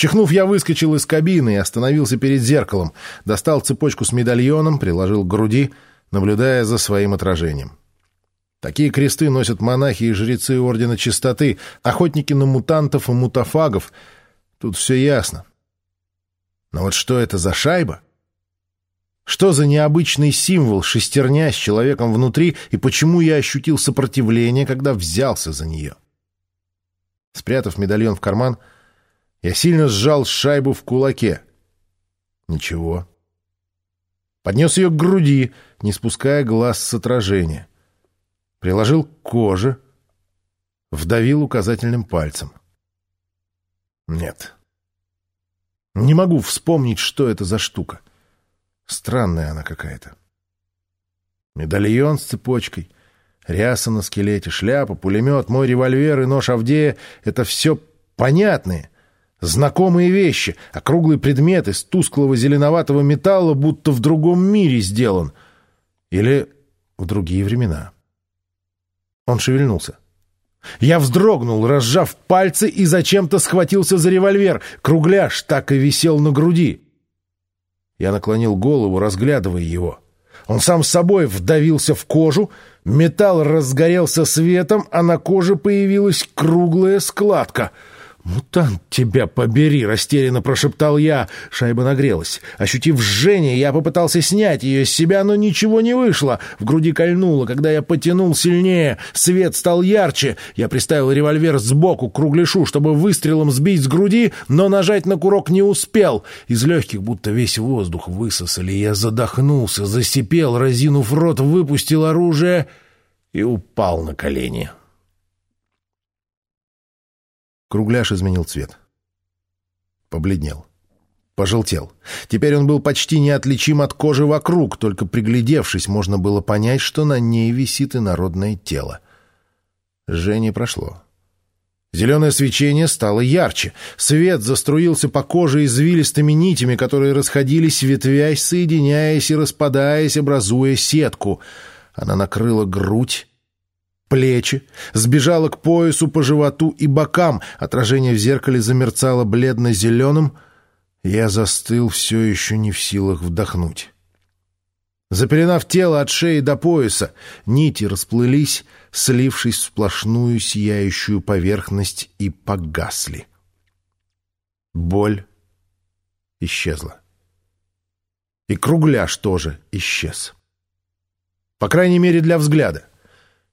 Чихнув, я выскочил из кабины и остановился перед зеркалом, достал цепочку с медальоном, приложил к груди, наблюдая за своим отражением. Такие кресты носят монахи и жрецы Ордена Чистоты, охотники на мутантов и мутафагов. Тут все ясно. Но вот что это за шайба? Что за необычный символ шестерня с человеком внутри, и почему я ощутил сопротивление, когда взялся за нее? Спрятав медальон в карман, я сильно сжал шайбу в кулаке. Ничего. Поднес ее к груди, не спуская глаз с отражения. Приложил к коже, вдавил указательным пальцем. Нет. Не могу вспомнить, что это за штука. Странная она какая-то. Медальон с цепочкой, ряса на скелете, шляпа, пулемет, мой револьвер и нож Авдея — это все понятные, знакомые вещи, округлый предмет из тусклого зеленоватого металла, будто в другом мире сделан. Или в другие времена. Он шевельнулся. Я вздрогнул, разжав пальцы, и зачем-то схватился за револьвер. Кругляш так и висел на груди. Я наклонил голову, разглядывая его. Он сам собой вдавился в кожу, металл разгорелся светом, а на коже появилась круглая складка — «Мутант, тебя побери!» — растерянно прошептал я. Шайба нагрелась. Ощутив жжение, я попытался снять ее с себя, но ничего не вышло. В груди кольнуло, когда я потянул сильнее. Свет стал ярче. Я приставил револьвер сбоку к кругляшу, чтобы выстрелом сбить с груди, но нажать на курок не успел. Из легких будто весь воздух высосали. Я задохнулся, засипел, разинув рот, выпустил оружие и упал на колени. Кругляш изменил цвет. Побледнел. Пожелтел. Теперь он был почти неотличим от кожи вокруг, только приглядевшись, можно было понять, что на ней висит инородное тело. Жжение прошло. Зеленое свечение стало ярче. Свет заструился по коже извилистыми нитями, которые расходились, ветвясь, соединяясь и распадаясь, образуя сетку. Она накрыла грудь, плечи, сбежала к поясу по животу и бокам, отражение в зеркале замерцало бледно-зеленым, я застыл все еще не в силах вдохнуть. Запеленав тело от шеи до пояса, нити расплылись, слившись в сплошную сияющую поверхность и погасли. Боль исчезла. И кругляш тоже исчез. По крайней мере, для взгляда.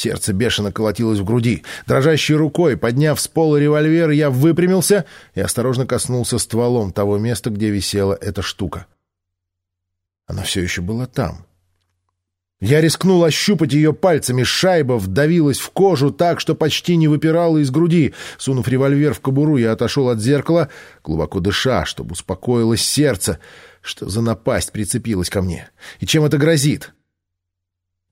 Сердце бешено колотилось в груди. Дрожащей рукой, подняв с пола револьвер, я выпрямился и осторожно коснулся стволом того места, где висела эта штука. Она все еще была там. Я рискнул ощупать ее пальцами. Шайба вдавилась в кожу так, что почти не выпирала из груди. Сунув револьвер в кобуру, я отошел от зеркала, глубоко дыша, чтобы успокоилось сердце. Что за напасть прицепилась ко мне? И чем это грозит?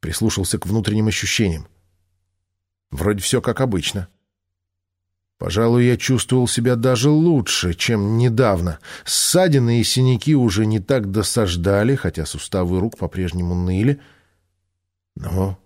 Прислушался к внутренним ощущениям. Вроде все как обычно. Пожалуй, я чувствовал себя даже лучше, чем недавно. Ссадины и синяки уже не так досаждали, хотя суставы рук по-прежнему ныли. Но...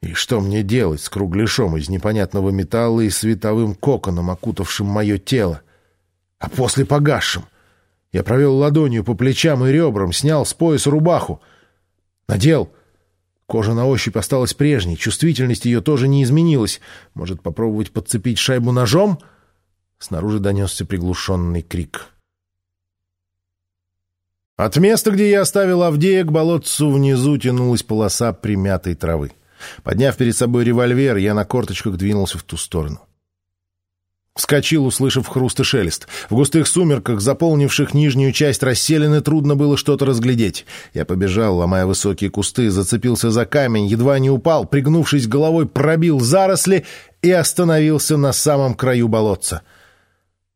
И что мне делать с кругляшом из непонятного металла и световым коконом, окутавшим мое тело? А после погасшим? Я провел ладонью по плечам и ребрам, снял с пояса рубаху. Надел Кожа на ощупь осталась прежней, чувствительность ее тоже не изменилась. Может, попробовать подцепить шайбу ножом? Снаружи донесся приглушенный крик. От места, где я оставил Авдея, к болотцу внизу тянулась полоса примятой травы. Подняв перед собой револьвер, я на корточках двинулся в ту сторону. Вскочил, услышав хруст и шелест. В густых сумерках, заполнивших нижнюю часть расселены, трудно было что-то разглядеть. Я побежал, ломая высокие кусты, зацепился за камень, едва не упал, пригнувшись головой, пробил заросли и остановился на самом краю болотца.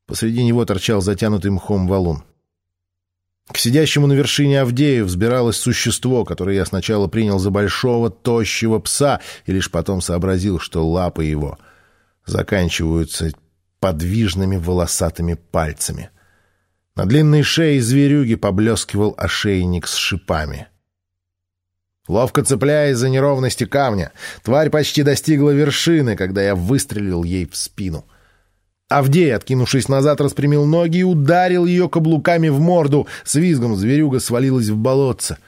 Посреди него торчал затянутый мхом валун. К сидящему на вершине Авдею взбиралось существо, которое я сначала принял за большого, тощего пса, и лишь потом сообразил, что лапы его заканчиваются подвижными волосатыми пальцами. На длинной шее зверюги поблескивал ошейник с шипами. Ловко цепляясь за неровности камня, тварь почти достигла вершины, когда я выстрелил ей в спину. Авдей, откинувшись назад, распрямил ноги и ударил ее каблуками в морду. С визгом зверюга свалилась в болотце.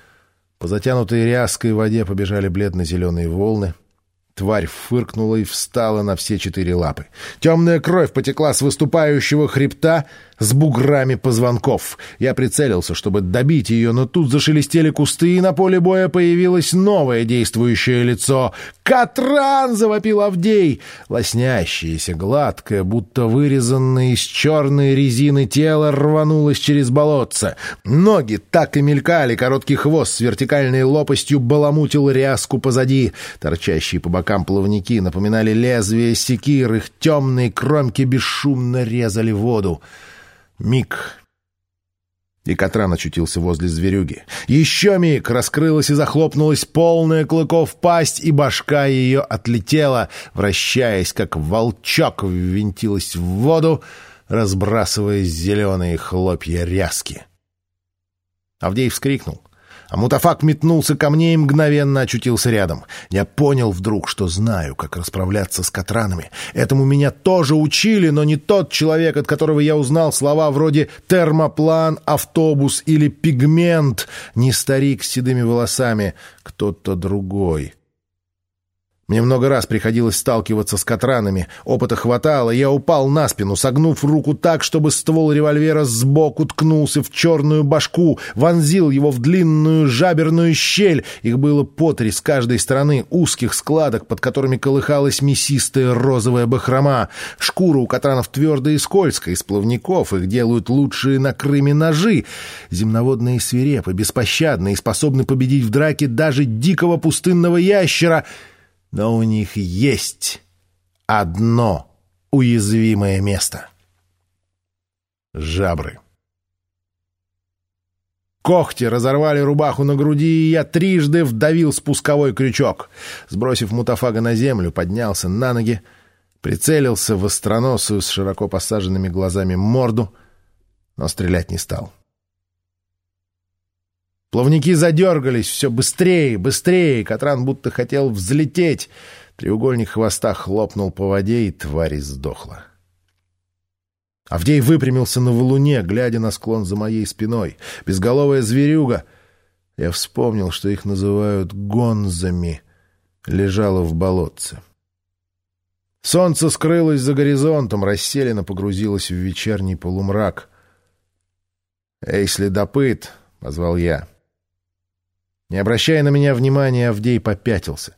По затянутой ряской воде побежали бледно-зеленые волны. Тварь фыркнула и встала на все четыре лапы. Темная кровь потекла с выступающего хребта с буграми позвонков. Я прицелился, чтобы добить ее, но тут зашелестели кусты, и на поле боя появилось новое действующее лицо. «Катран!» — завопил Авдей. Лоснящееся, гладкое, будто вырезанное из черной резины тело рванулось через болотце. Ноги так и мелькали, короткий хвост с вертикальной лопастью баламутил ряску позади. Торчащие по бокам плавники напоминали лезвие секир, их темные кромки бесшумно резали воду. Миг. И Катран очутился возле зверюги. Еще миг раскрылась и захлопнулась полная клыков пасть, и башка ее отлетела, вращаясь, как волчок, ввинтилась в воду, разбрасывая зеленые хлопья ряски. Авдей вскрикнул — а Мутафак метнулся ко мне и мгновенно очутился рядом. Я понял вдруг, что знаю, как расправляться с катранами. Этому меня тоже учили, но не тот человек, от которого я узнал слова вроде «термоплан», «автобус» или «пигмент», не старик с седыми волосами, кто-то другой. Мне много раз приходилось сталкиваться с катранами. Опыта хватало, я упал на спину, согнув руку так, чтобы ствол револьвера сбоку ткнулся в черную башку, вонзил его в длинную жаберную щель. Их было по три с каждой стороны узких складок, под которыми колыхалась мясистая розовая бахрома. Шкура у катранов твердая и скользкая, из плавников их делают лучшие на Крыме ножи. Земноводные свирепы, беспощадные способны победить в драке даже дикого пустынного ящера — но у них есть одно уязвимое место. Жабры. Когти разорвали рубаху на груди, и я трижды вдавил спусковой крючок. Сбросив мутафага на землю, поднялся на ноги, прицелился в остроносую с широко посаженными глазами морду, но стрелять не стал. — Плавники задергались все быстрее, быстрее. Катран будто хотел взлететь. Треугольник хвоста хлопнул по воде, и тварь сдохла. Авдей выпрямился на валуне, глядя на склон за моей спиной. Безголовая зверюга. Я вспомнил, что их называют гонзами. Лежала в болотце. Солнце скрылось за горизонтом, расселенно погрузилось в вечерний полумрак. «Эй, следопыт!» — позвал я. Не обращая на меня внимания, Авдей попятился.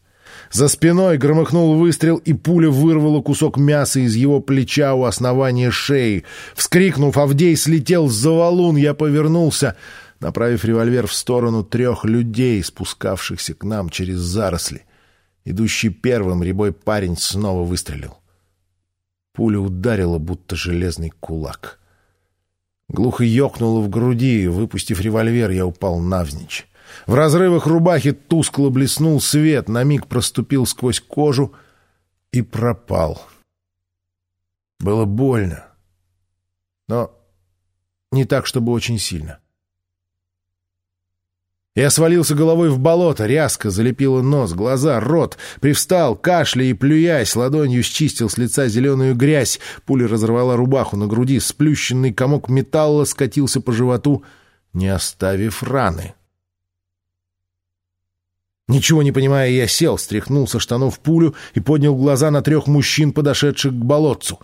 За спиной громыхнул выстрел, и пуля вырвала кусок мяса из его плеча у основания шеи. Вскрикнув, Авдей слетел за валун. Я повернулся, направив револьвер в сторону трех людей, спускавшихся к нам через заросли. Идущий первым рябой парень снова выстрелил. Пуля ударила, будто железный кулак. Глухо ёкнуло в груди, выпустив револьвер, я упал навзничь. В разрывах рубахи тускло блеснул свет, на миг проступил сквозь кожу и пропал. Было больно, но не так, чтобы очень сильно. Я свалился головой в болото, ряска залепила нос, глаза, рот, привстал, кашляя и плюясь, ладонью счистил с лица зеленую грязь, пуля разорвала рубаху на груди, сплющенный комок металла скатился по животу, не оставив раны. Ничего не понимая, я сел, стряхнул со штанов пулю и поднял глаза на трех мужчин, подошедших к болотцу.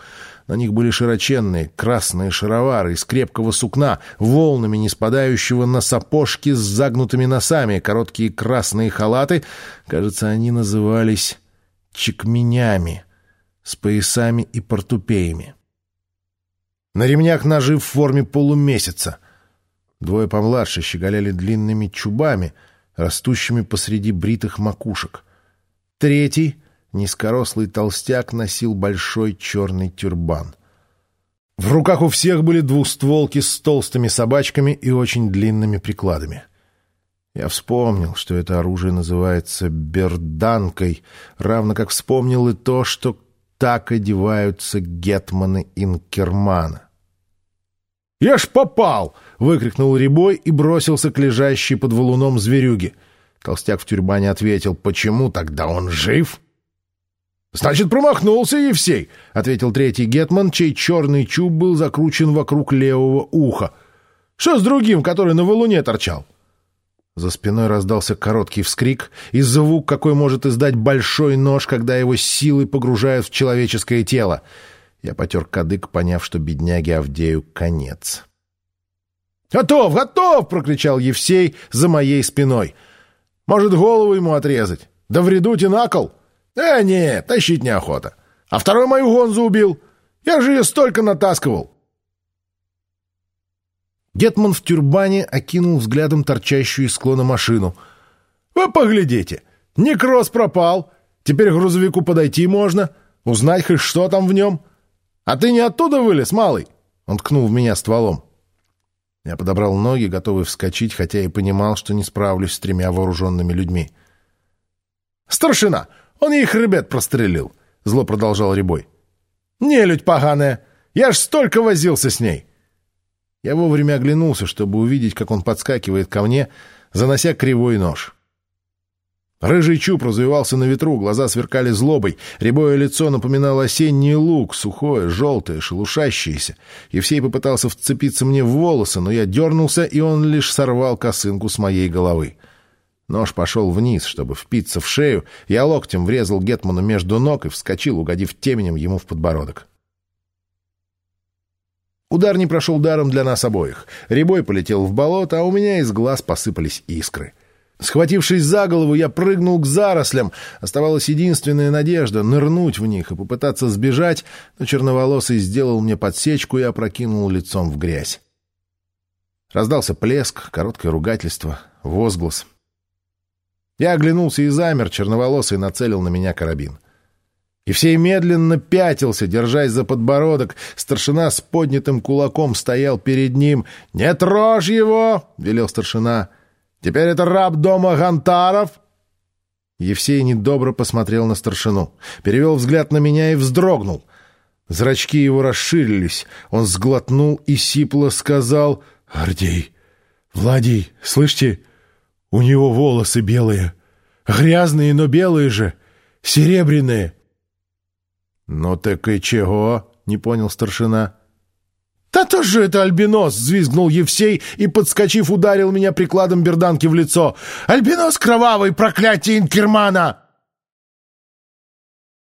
На них были широченные красные шаровары из крепкого сукна, волнами не спадающего на сапожки с загнутыми носами, короткие красные халаты, кажется, они назывались чекменями, с поясами и портупеями. На ремнях ножи в форме полумесяца. Двое помладше щеголяли длинными чубами — растущими посреди бритых макушек. Третий, низкорослый толстяк, носил большой черный тюрбан. В руках у всех были двустволки с толстыми собачками и очень длинными прикладами. Я вспомнил, что это оружие называется берданкой, равно как вспомнил и то, что так одеваются гетманы Инкермана. «Я ж попал!» — выкрикнул Рябой и бросился к лежащей под валуном зверюге. Толстяк в тюрбане ответил, «Почему тогда он жив?» «Значит, промахнулся Евсей», — ответил третий гетман, чей черный чуб был закручен вокруг левого уха. «Что с другим, который на валуне торчал?» За спиной раздался короткий вскрик и звук, какой может издать большой нож, когда его силой погружают в человеческое тело. Я потер кадык, поняв, что бедняге Авдею конец. «Готов, готов!» — прокричал Евсей за моей спиной. «Может, голову ему отрезать? Да в редуте на кол?» «Э, нет, тащить неохота. А второй мою гонзу убил. Я же ее столько натаскивал». Гетман в тюрбане окинул взглядом торчащую из склона машину. «Вы поглядите! Некроз пропал! Теперь грузовику подойти можно, узнать хоть что там в нем. А ты не оттуда вылез, малый?» Он ткнул в меня стволом. Я подобрал ноги, готовый вскочить, хотя и понимал, что не справлюсь с тремя вооруженными людьми. «Старшина! Он ей хребет прострелил!» — зло продолжал Рябой. «Нелюдь поганая! Я ж столько возился с ней!» Я вовремя оглянулся, чтобы увидеть, как он подскакивает ко мне, занося кривой нож. Рыжий чуб развивался на ветру, глаза сверкали злобой, рябое лицо напоминало осенний лук, сухое, желтое, шелушащееся. Евсей попытался вцепиться мне в волосы, но я дернулся, и он лишь сорвал косынку с моей головы. Нож пошел вниз, чтобы впиться в шею, я локтем врезал Гетману между ног и вскочил, угодив теменем ему в подбородок. Удар не прошел даром для нас обоих. Рябой полетел в болото, а у меня из глаз посыпались искры. Схватившись за голову, я прыгнул к зарослям. Оставалась единственная надежда — нырнуть в них и попытаться сбежать, но черноволосый сделал мне подсечку и опрокинул лицом в грязь. Раздался плеск, короткое ругательство, возглас. Я оглянулся и замер, черноволосый нацелил на меня карабин. Евсей медленно пятился, держась за подбородок. Старшина с поднятым кулаком стоял перед ним. «Не трожь его!» — велел старшина. «Теперь это раб дома Гантаров!» Евсей недобро посмотрел на старшину, перевел взгляд на меня и вздрогнул. Зрачки его расширились. Он сглотнул и сипло сказал «Гордей, Владий, слышите, у него волосы белые, грязные, но белые же, серебряные». «Ну так и чего?» — не понял старшина. «Да то же это альбинос!» — взвизгнул Евсей и, подскочив, ударил меня прикладом берданки в лицо. «Альбинос кровавый, проклятие Инкермана!»